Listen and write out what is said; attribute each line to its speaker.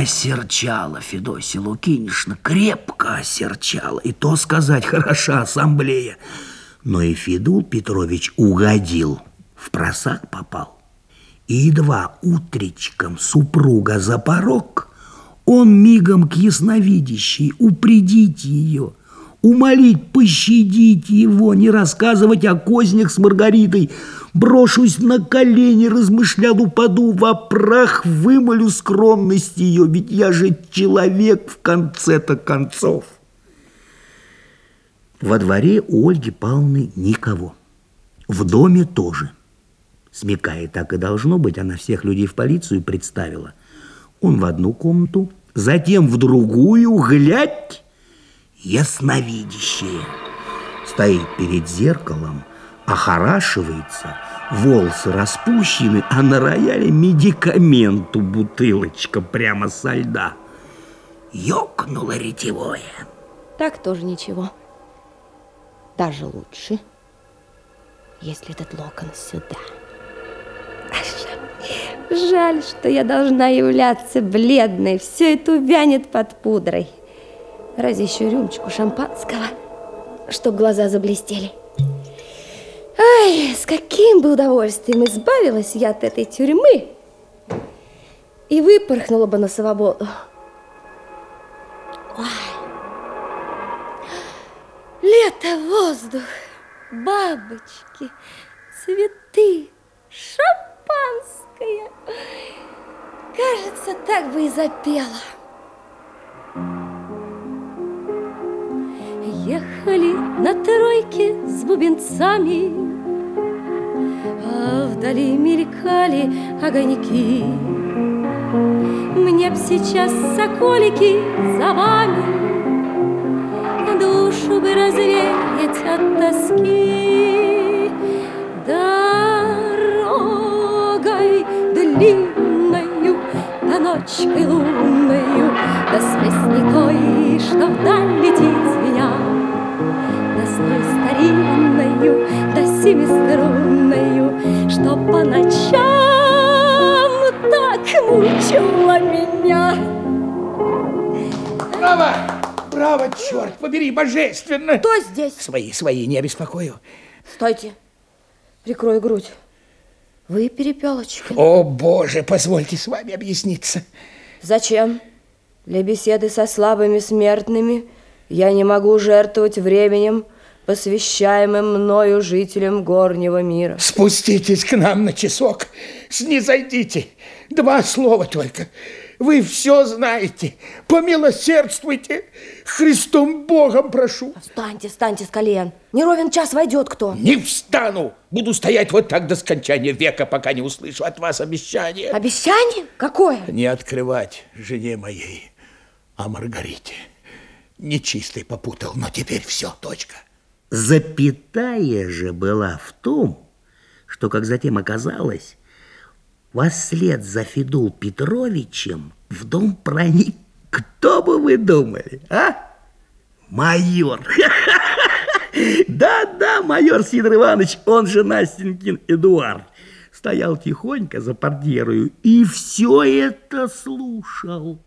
Speaker 1: Осерчала Федосия Лукинишна, крепко осерчала. И то сказать, хороша ассамблея. Но и Федул Петрович угодил, в просак попал. И едва утречком супруга за порог, он мигом к ясновидящей упредить ее, умолить пощадить его, не рассказывать о кознях с Маргаритой. Брошусь на колени, размышлял, упаду во прах, вымолю скромность ее, ведь я же человек в конце-то концов. Во дворе у Ольги Павловны никого. В доме тоже. Смекая, так и должно быть, она всех людей в полицию представила. Он в одну комнату, затем в другую, глядь, ясновидящее. Стоит перед зеркалом, охорашивается, волосы распущены, а на рояле медикаменту бутылочка прямо со льда. Ёкнуло ретевое.
Speaker 2: Так тоже ничего. Даже лучше, если этот локон сюда. Жаль, что я должна являться бледной. Все это увянет под пудрой. Разве еще рюмочку шампанского, чтоб глаза заблестели. Ай, с каким бы удовольствием избавилась я от этой тюрьмы и выпорхнула бы на свободу. Ой. Лето, воздух, бабочки, цветы, шампанское. Кажется, так бы и запела. На тройке с бубенцами, А вдали мелькали огоньки. Мне б сейчас соколики за вами. Душу бы развеять от тоски. Дорогой длинною, да ночкой лунною, Да с песней той, что вдаль летит да семиструнною, что по ночам так мучила меня.
Speaker 3: Браво! Браво, черт побери, божественно!
Speaker 2: Кто здесь?
Speaker 3: Свои, свои, не обеспокою.
Speaker 2: Стойте, прикрой грудь. Вы перепелочки.
Speaker 3: О, боже, позвольте с вами объясниться.
Speaker 2: Зачем? Для беседы со слабыми смертными я не могу жертвовать временем, посвящаемым мною жителям горнего мира.
Speaker 3: Спуститесь к нам на часок, снизойдите. Два слова только. Вы все знаете. Помилосердствуйте. Христом Богом прошу.
Speaker 2: Встаньте, встаньте с колен. Не ровен час войдет кто.
Speaker 3: Не встану. Буду стоять вот так до скончания века, пока не услышу от вас обещание.
Speaker 2: Обещание? Какое?
Speaker 3: Не открывать жене моей, а Маргарите. Нечистый попутал, но теперь все, точка.
Speaker 1: Запятая же была в том, что, как затем оказалось, вслед за Федул Петровичем в дом проник, кто бы вы думали, а? Майор. Да-да, майор Сидор Иванович, он же Настенькин Эдуард, стоял тихонько за портьерою и все это слушал.